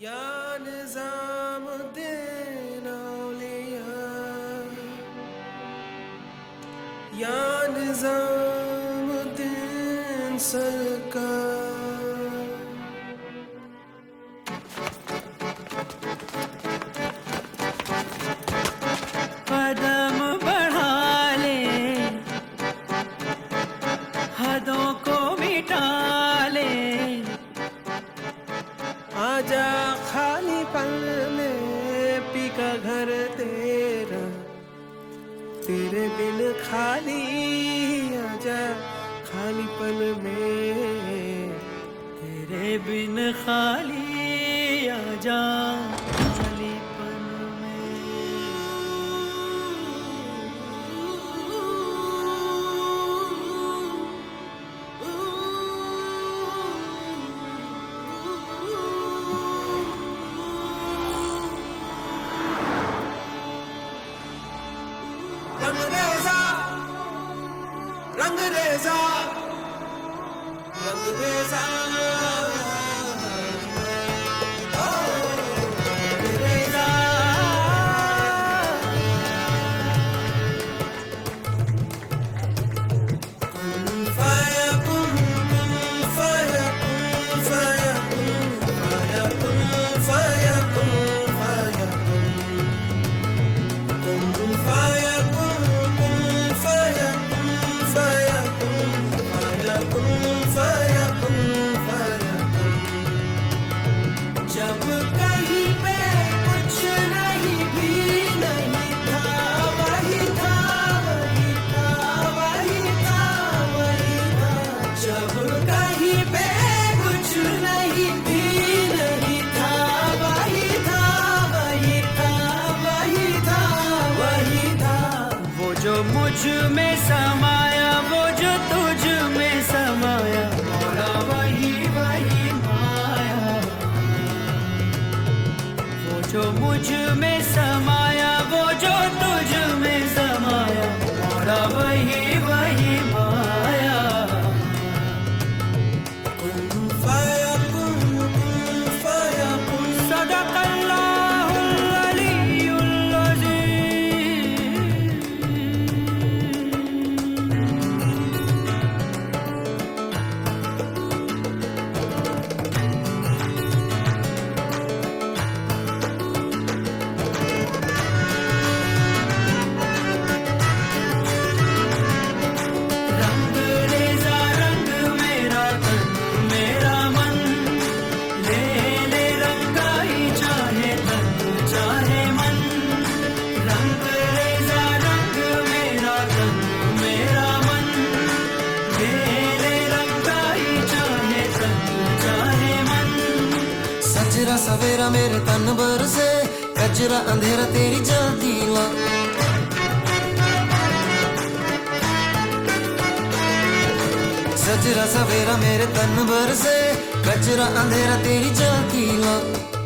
या निजामुद्दीन औलिया या निजामुद्दीन सरकार। तेरे बिन खाली आजा खाली पल में तेरे बिन खाली आजा। Fire, समाया, वो जो तुझ में समाया, मोरा वही वही माया। मुझमें समाया, वो जो तुझ में समाया, मोरा वही वही माया। सजरा सवेरा मेरे तन भर से कजरा अंधेरा तेरी जल्दी ला सजरा सवेरा मेरे तन भर से कचरा अंधेरा तेरी जल्दी ला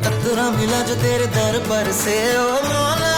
कतरा मिला जो तेरे दर पर से ओ मौला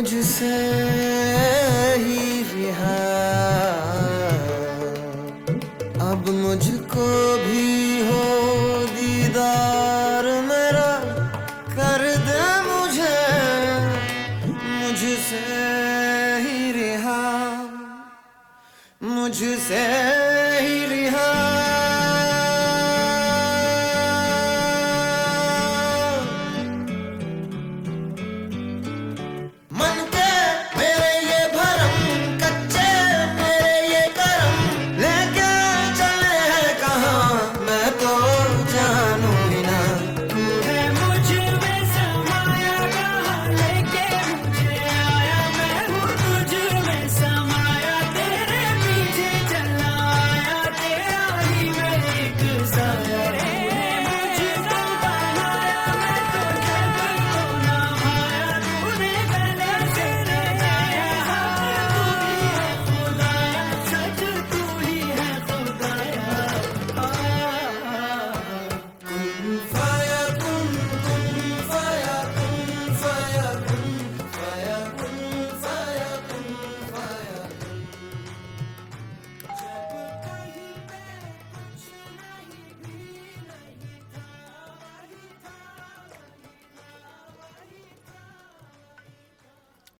मुझसे ही रिहा। अब मुझको भी हो दीदार मेरा, कर दे मुझे, मुझसे ही रिहा। मुझसे ही रिहा